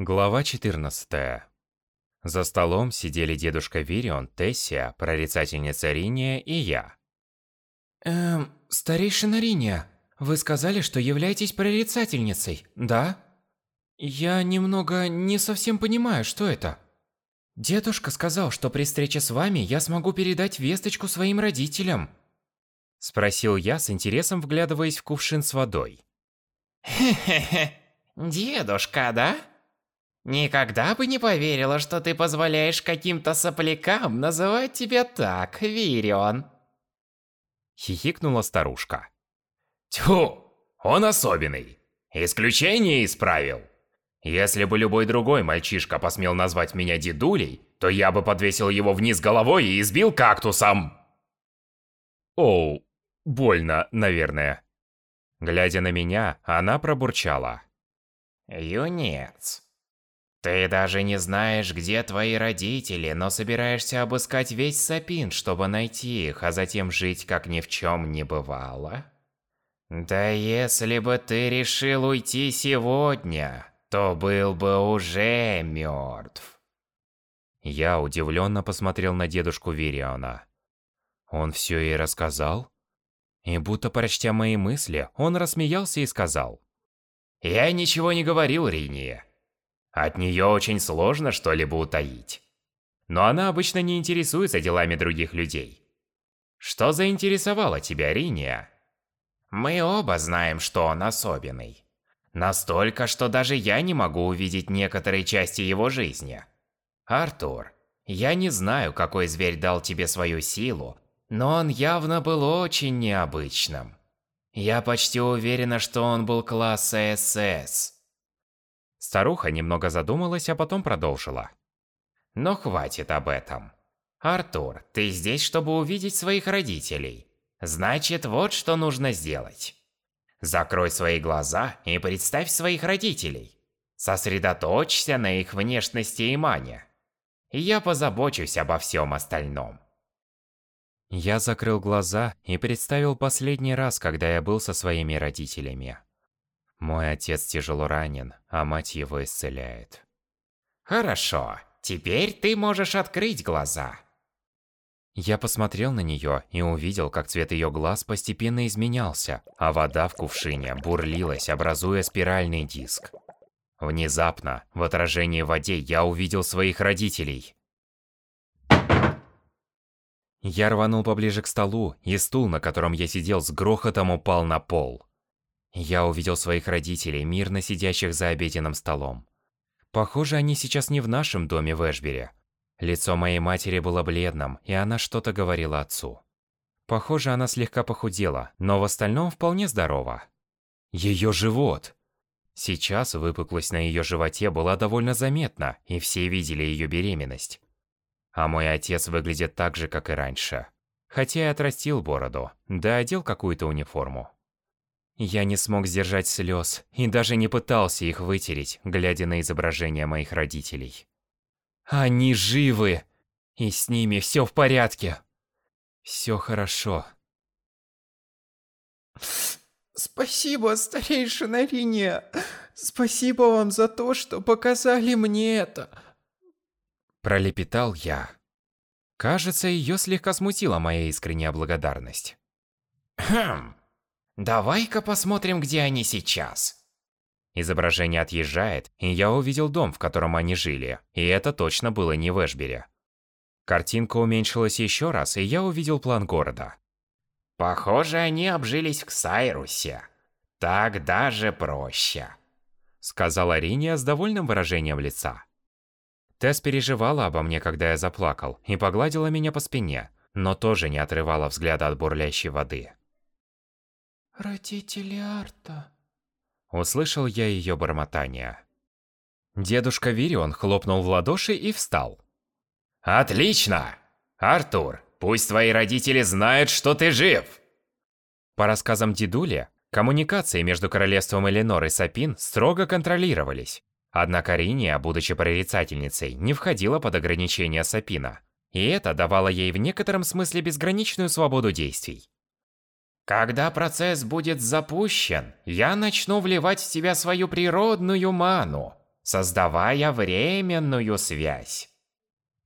Глава 14. За столом сидели дедушка Вирион, Тессия, прорицательница Риния и я. Эм, старейшина Риния, вы сказали, что являетесь прорицательницей, да? Я немного не совсем понимаю, что это. Дедушка сказал, что при встрече с вами я смогу передать весточку своим родителям. Спросил я с интересом, вглядываясь в кувшин с водой. Хе-хе-хе, дедушка, да? Никогда бы не поверила, что ты позволяешь каким-то соплякам называть тебя так, Вирион. Хихикнула старушка. Тьфу, он особенный. Исключение исправил. Если бы любой другой мальчишка посмел назвать меня дедулей, то я бы подвесил его вниз головой и избил кактусом. Оу, больно, наверное. Глядя на меня, она пробурчала. Юнец, ты даже не знаешь, где твои родители, но собираешься обыскать весь Сапин, чтобы найти их, а затем жить, как ни в чем не бывало? Да если бы ты решил уйти сегодня, то был бы уже мертв. Я удивленно посмотрел на дедушку Вириона. Он все ей рассказал? И будто прочтя мои мысли, он рассмеялся и сказал. «Я ничего не говорил Риния. От нее очень сложно что-либо утаить. Но она обычно не интересуется делами других людей. Что заинтересовало тебя, Риния? Мы оба знаем, что он особенный. Настолько, что даже я не могу увидеть некоторые части его жизни. Артур, я не знаю, какой зверь дал тебе свою силу, но он явно был очень необычным. Я почти уверена, что он был класса СС. Старуха немного задумалась, а потом продолжила. Но хватит об этом. Артур, ты здесь, чтобы увидеть своих родителей. Значит, вот что нужно сделать. Закрой свои глаза и представь своих родителей. Сосредоточься на их внешности и мане. Я позабочусь обо всем остальном. Я закрыл глаза и представил последний раз, когда я был со своими родителями. Мой отец тяжело ранен, а мать его исцеляет. Хорошо, теперь ты можешь открыть глаза. Я посмотрел на нее и увидел, как цвет ее глаз постепенно изменялся, а вода в кувшине бурлилась, образуя спиральный диск. Внезапно, в отражении в воде, я увидел своих родителей. Я рванул поближе к столу, и стул, на котором я сидел, с грохотом упал на пол. Я увидел своих родителей, мирно сидящих за обеденным столом. Похоже, они сейчас не в нашем доме в Эшбере. Лицо моей матери было бледным, и она что-то говорила отцу. Похоже, она слегка похудела, но в остальном вполне здорова. Ее живот! Сейчас выпуклость на ее животе была довольно заметна, и все видели ее беременность. А мой отец выглядит так же, как и раньше. Хотя и отрастил бороду, да одел какую-то униформу. Я не смог сдержать слез и даже не пытался их вытереть, глядя на изображения моих родителей. Они живы! И с ними все в порядке. Все хорошо. Спасибо, старейшина Риния. Спасибо вам за то, что показали мне это. Пролепетал я. Кажется, ее слегка смутила моя искренняя благодарность. Хм, Давай-ка посмотрим, где они сейчас. Изображение отъезжает, и я увидел дом, в котором они жили, и это точно было не в Эшбере. Картинка уменьшилась еще раз, и я увидел план города. Похоже, они обжились в Сайрусе. Так даже проще. Сказала Риния с довольным выражением лица. Тесс переживала обо мне, когда я заплакал, и погладила меня по спине, но тоже не отрывала взгляда от бурлящей воды. «Родители Арта...» Услышал я ее бормотание. Дедушка Вирион хлопнул в ладоши и встал. «Отлично! Артур, пусть твои родители знают, что ты жив!» По рассказам дедули, коммуникации между королевством Эленор и Сапин строго контролировались. Однако Риния, будучи прорицательницей, не входила под ограничения Сапина. И это давало ей в некотором смысле безграничную свободу действий. Когда процесс будет запущен, я начну вливать в тебя свою природную ману. создавая временную связь.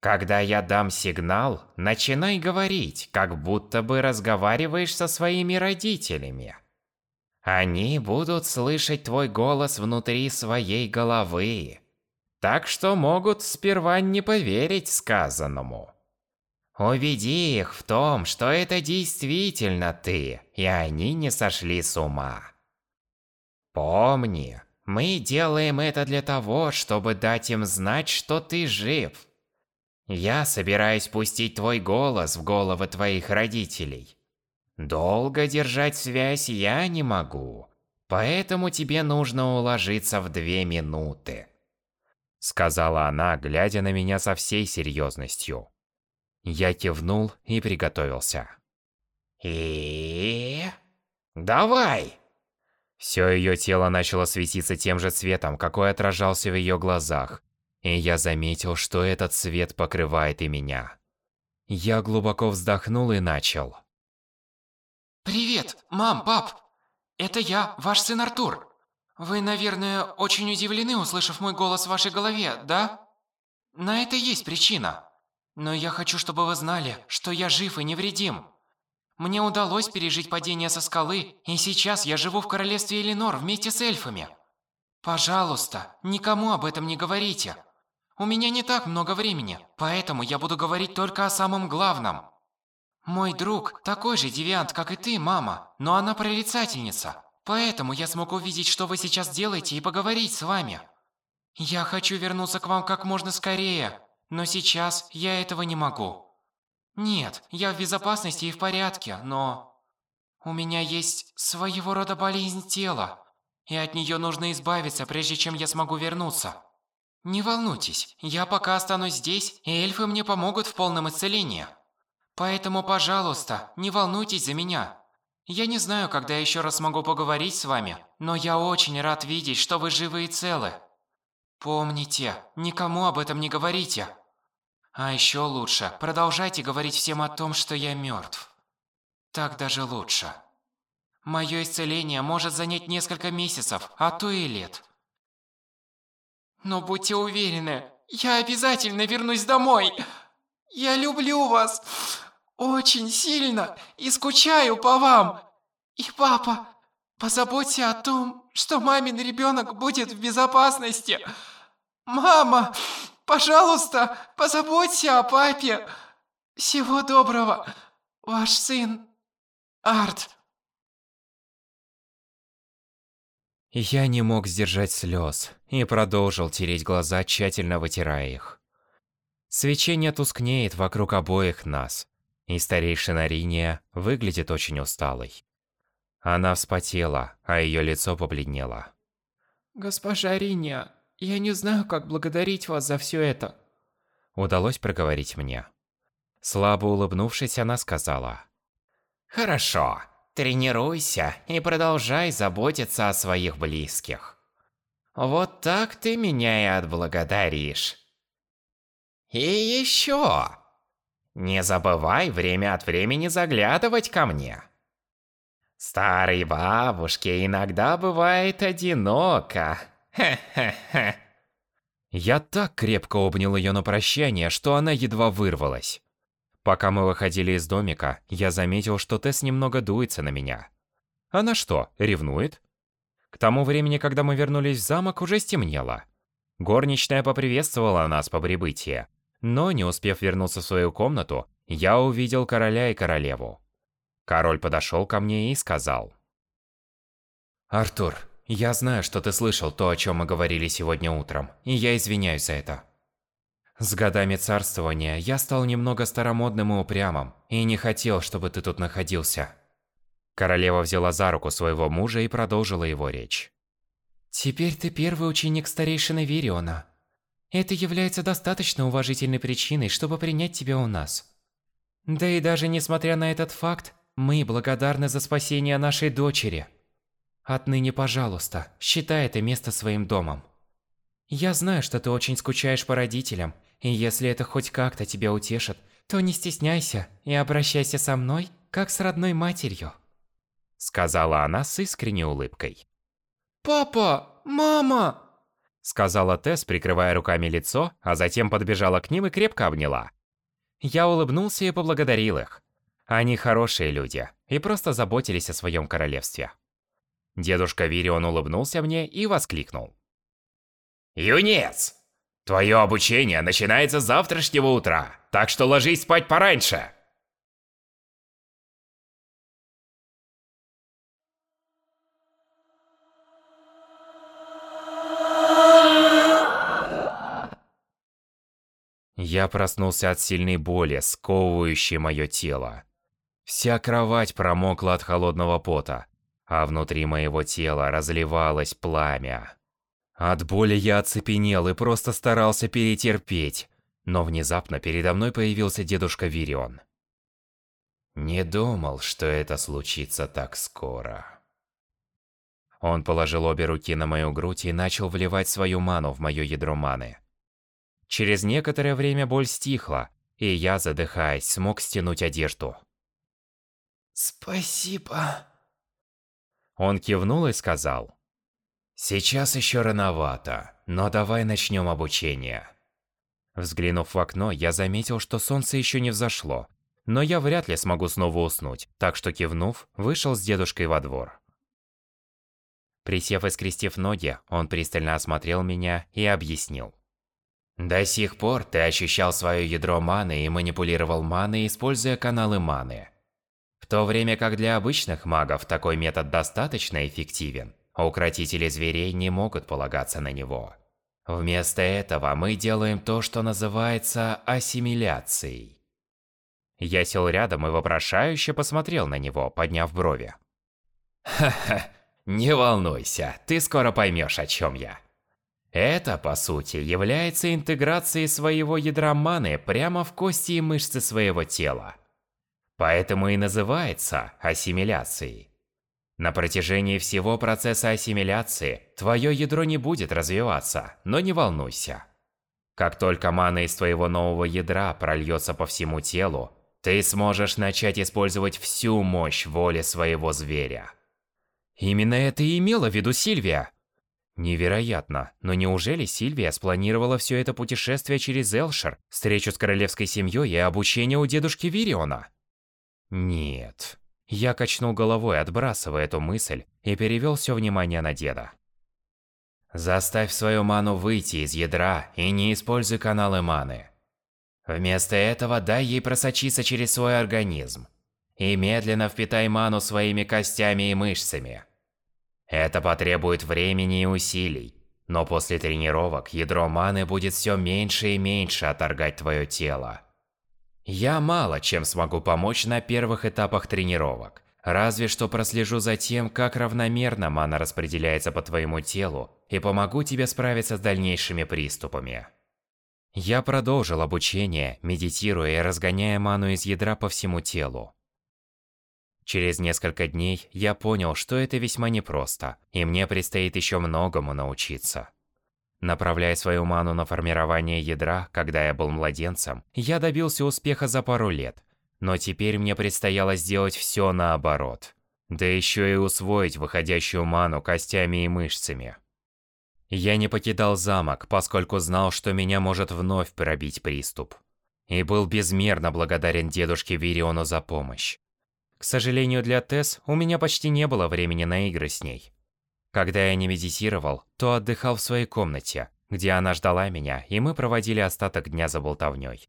Когда я дам сигнал, начинай говорить, как будто бы разговариваешь со своими родителями. Они будут слышать твой голос внутри своей головы. Так что могут сперва не поверить сказанному. Убеди их в том, что это действительно ты, и они не сошли с ума. Помни, мы делаем это для того, чтобы дать им знать, что ты жив. Я собираюсь пустить твой голос в головы твоих родителей. Долго держать связь я не могу, поэтому тебе нужно уложиться в две минуты. Сказала она, глядя на меня со всей серьезностью. Я кивнул и приготовился. И... Давай! Все ее тело начало светиться тем же цветом, какой отражался в ее глазах, и я заметил, что этот свет покрывает и меня. Я глубоко вздохнул и начал. «Привет, мам, пап! Это я, ваш сын Артур. Вы, наверное, очень удивлены, услышав мой голос в вашей голове, да? На это есть причина. Но я хочу, чтобы вы знали, что я жив и невредим. Мне удалось пережить падение со скалы, и сейчас я живу в королевстве Элинор вместе с эльфами. Пожалуйста, никому об этом не говорите. У меня не так много времени, поэтому я буду говорить только о самом главном. Мой друг такой же девиант, как и ты, мама, но она прорицательница. Поэтому я смог увидеть, что вы сейчас делаете, и поговорить с вами. Я хочу вернуться к вам как можно скорее, но сейчас я этого не могу. Нет, я в безопасности и в порядке, но... У меня есть своего рода болезнь тела, и от нее нужно избавиться, прежде чем я смогу вернуться. Не волнуйтесь, я пока останусь здесь, и эльфы мне помогут в полном исцелении. Поэтому, пожалуйста, не волнуйтесь за меня. Я не знаю, когда еще раз смогу поговорить с вами, но я очень рад видеть, что вы живы и целы. Помните, никому об этом не говорите. А еще лучше, продолжайте говорить всем о том, что я мертв. Так даже лучше. Мое исцеление может занять несколько месяцев, а то и лет. Но будьте уверены, я обязательно вернусь домой. Я люблю вас очень сильно и скучаю по вам. И папа, позаботься о том, что мамин ребенок будет в безопасности. Мама, Пожалуйста, позаботься о папе. Всего доброго, ваш сын Арт. Я не мог сдержать слез и продолжил тереть глаза, тщательно вытирая их. Свечение тускнеет вокруг обоих нас, и старейшина Риния выглядит очень усталой. Она вспотела, а ее лицо побледнело. «Госпожа Риния, я не знаю, как благодарить вас за все это. Удалось проговорить мне. Слабо улыбнувшись, она сказала. Хорошо, тренируйся и продолжай заботиться о своих близких. Вот так ты меня и отблагодаришь. И еще. Не забывай время от времени заглядывать ко мне. Старой бабушке иногда бывает одиноко. Хе-хе-хе. Я так крепко обнял ее на прощание, что она едва вырвалась. Пока мы выходили из домика, я заметил, что Тесс немного дуется на меня. Она что, ревнует? К тому времени, когда мы вернулись в замок, уже стемнело. Горничная поприветствовала нас по прибытии, но, не успев вернуться в свою комнату, я увидел короля и королеву. Король подошел ко мне и сказал. «Артур, я знаю, что ты слышал то, о чем мы говорили сегодня утром, и я извиняюсь за это. С годами царствования я стал немного старомодным и упрямым, и не хотел, чтобы ты тут находился. Королева взяла за руку своего мужа и продолжила его речь. Теперь ты первый ученик старейшины Вириона. Это является достаточно уважительной причиной, чтобы принять тебя у нас. Да и даже несмотря на этот факт, мы благодарны за спасение нашей дочери – Отныне, пожалуйста, считай это место своим домом. Я знаю, что ты очень скучаешь по родителям, и если это хоть как-то тебя утешит, то не стесняйся и обращайся со мной, как с родной матерью. Сказала она с искренней улыбкой. Папа! Мама! сказала Тесс, прикрывая руками лицо, а затем подбежала к ним и крепко обняла. Я улыбнулся и поблагодарил их. Они хорошие люди и просто заботились о своем королевстве. Дедушка Вирион улыбнулся мне и воскликнул. «Юнец! Твое обучение начинается с завтрашнего утра, так что ложись спать пораньше!» Я проснулся от сильной боли, сковывающей мое тело. Вся кровать промокла от холодного пота, а внутри моего тела разливалось пламя. От боли я оцепенел и просто старался перетерпеть, но внезапно передо мной появился дедушка Вирион. Не думал, что это случится так скоро. Он положил обе руки на мою грудь и начал вливать свою ману в мое ядро маны. Через некоторое время боль стихла, и я, задыхаясь, смог стянуть одежду. «Спасибо». Он кивнул и сказал. «Сейчас еще рановато, но давай начнем обучение». Взглянув в окно, я заметил, что солнце еще не взошло, но я вряд ли смогу снова уснуть, так что кивнув, вышел с дедушкой во двор. Присев и скрестив ноги, он пристально осмотрел меня и объяснил. До сих пор ты ощущал свое ядро маны и манипулировал маной, используя каналы маны. В то время как для обычных магов такой метод достаточно эффективен, а укротители зверей не могут полагаться на него. Вместо этого мы делаем то, что называется ассимиляцией. Я сел рядом и вопрошающе посмотрел на него, подняв брови. Ха-ха, не волнуйся, ты скоро поймешь, о чем я. Это, по сути, является интеграцией своего ядра маны прямо в кости и мышцы своего тела. Поэтому и называется ассимиляцией. На протяжении всего процесса ассимиляции твое ядро не будет развиваться, но не волнуйся. Как только мана из твоего нового ядра прольется по всему телу, ты сможешь начать использовать всю мощь воли своего зверя. Именно это и имела в виду Сильвия. Невероятно, но неужели Сильвия спланировала все это путешествие через Элшер, встречу с королевской семьей и обучение у дедушки Вириона? Нет. Я качнул головой, отбрасывая эту мысль, и перевел все внимание на деда. Заставь свою ману выйти из ядра и не используй каналы маны. Вместо этого дай ей просочиться через свой организм. И медленно впитай ману своими костями и мышцами. Это потребует времени и усилий, но после тренировок ядро маны будет все меньше и меньше отторгать твое тело. Я мало чем смогу помочь на первых этапах тренировок, разве что прослежу за тем, как равномерно мана распределяется по твоему телу и помогу тебе справиться с дальнейшими приступами. Я продолжил обучение, медитируя и разгоняя ману из ядра по всему телу. Через несколько дней я понял, что это весьма непросто, и мне предстоит еще многому научиться. Направляя свою ману на формирование ядра, когда я был младенцем, я добился успеха за пару лет. Но теперь мне предстояло сделать все наоборот. Да еще и усвоить выходящую ману костями и мышцами. Я не покидал замок, поскольку знал, что меня может вновь пробить приступ. И был безмерно благодарен дедушке Вириону за помощь. К сожалению для Тесс, у меня почти не было времени на игры с ней. Когда я не медитировал, то отдыхал в своей комнате, где она ждала меня, и мы проводили остаток дня за болтовнёй.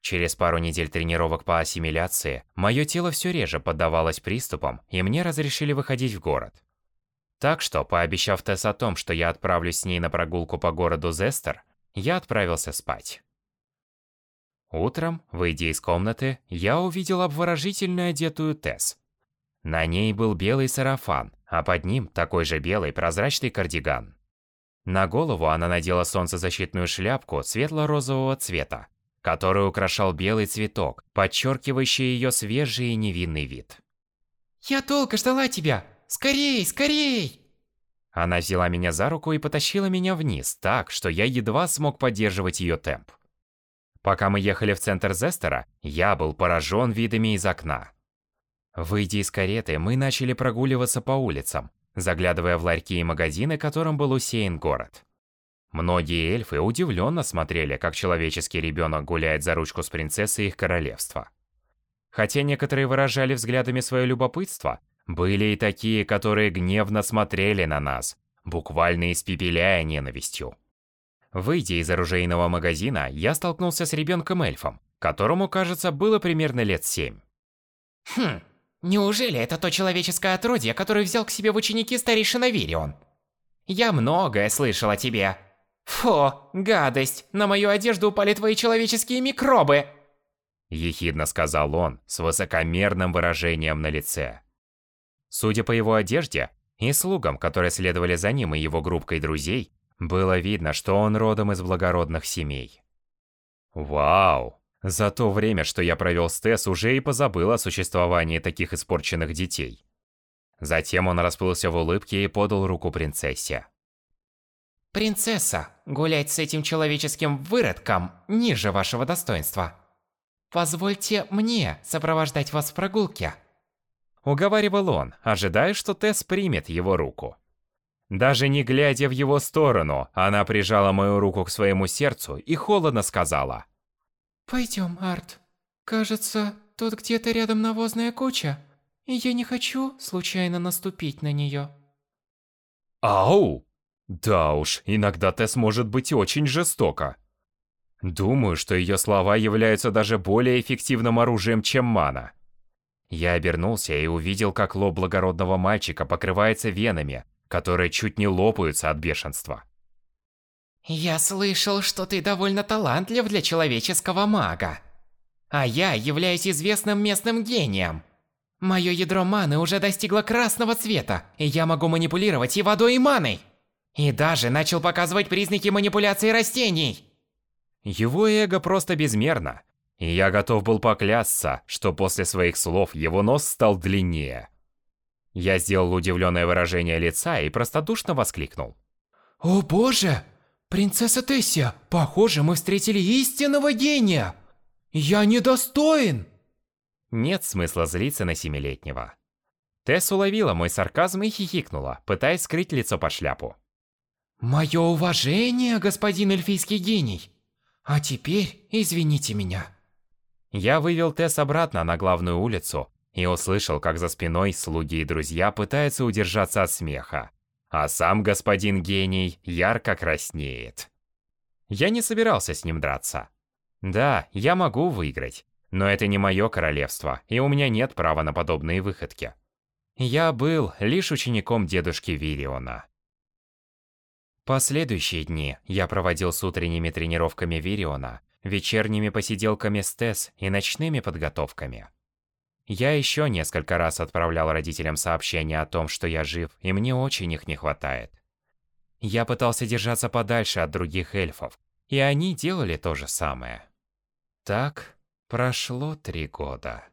Через пару недель тренировок по ассимиляции, мое тело все реже поддавалось приступам, и мне разрешили выходить в город. Так что, пообещав Тесс о том, что я отправлюсь с ней на прогулку по городу Зестер, я отправился спать. Утром, выйдя из комнаты, я увидел обворожительно одетую Тесс. На ней был белый сарафан, а под ним такой же белый прозрачный кардиган. На голову она надела солнцезащитную шляпку светло-розового цвета, который украшал белый цветок, подчеркивающий ее свежий и невинный вид. «Я долго ждала тебя! Скорей, скорей!» Она взяла меня за руку и потащила меня вниз так, что я едва смог поддерживать ее темп. Пока мы ехали в центр Зестера, я был поражен видами из окна. Выйдя из кареты, мы начали прогуливаться по улицам, заглядывая в ларьки и магазины, которым был усеян город. Многие эльфы удивленно смотрели, как человеческий ребенок гуляет за ручку с принцессой их королевства. Хотя некоторые выражали взглядами свое любопытство, были и такие, которые гневно смотрели на нас, буквально испепеляя ненавистью. Выйдя из оружейного магазина, я столкнулся с ребенком-эльфом, которому, кажется, было примерно лет семь. Хм, неужели это то человеческое отродье, которое взял к себе в ученики старейшина Вирион? Я многое слышал о тебе. Фу, гадость, на мою одежду упали твои человеческие микробы. Ехидно сказал он с высокомерным выражением на лице. Судя по его одежде и слугам, которые следовали за ним и его группкой друзей, было видно, что он родом из благородных семей. Вау! За то время, что я провел с Тесс, уже и позабыл о существовании таких испорченных детей. Затем он расплылся в улыбке и подал руку принцессе. Принцесса, гулять с этим человеческим выродком ниже вашего достоинства. Позвольте мне сопровождать вас в прогулке. Уговаривал он, ожидая, что Тесс примет его руку. Даже не глядя в его сторону, она прижала мою руку к своему сердцу и холодно сказала. «Пойдем, Арт. Кажется, тут где-то рядом навозная куча, и я не хочу случайно наступить на нее». «Ау!» Да уж, иногда Тесс может быть очень жестока. Думаю, что ее слова являются даже более эффективным оружием, чем мана. Я обернулся и увидел, как лоб благородного мальчика покрывается венами, которые чуть не лопаются от бешенства. Я слышал, что ты довольно талантлив для человеческого мага. А я являюсь известным местным гением. Мое ядро маны уже достигло красного цвета, и я могу манипулировать и водой, и маной. И даже начал показывать признаки манипуляции растений. Его эго просто безмерно. И я готов был поклясться, что после своих слов его нос стал длиннее. Я сделал удивленное выражение лица и простодушно воскликнул. «О боже! Принцесса Тессия, похоже, мы встретили истинного гения! Я недостоин!» Нет смысла злиться на семилетнего. Тесс уловила мой сарказм и хихикнула, пытаясь скрыть лицо под шляпу. Мое уважение, господин эльфийский гений. А теперь извините меня. Я вывел Тесс обратно на главную улицу и услышал, как за спиной слуги и друзья пытаются удержаться от смеха, а сам господин гений ярко краснеет. Я не собирался с ним драться. Да, я могу выиграть, но это не мое королевство, и у меня нет права на подобные выходки. Я был лишь учеником дедушки Вириона. Последующие дни я проводил с утренними тренировками Вириона, вечерними посиделками с Тесс и ночными подготовками. Я еще несколько раз отправлял родителям сообщения о том, что я жив, и мне очень их не хватает. Я пытался держаться подальше от других эльфов, и они делали то же самое. Так прошло три года.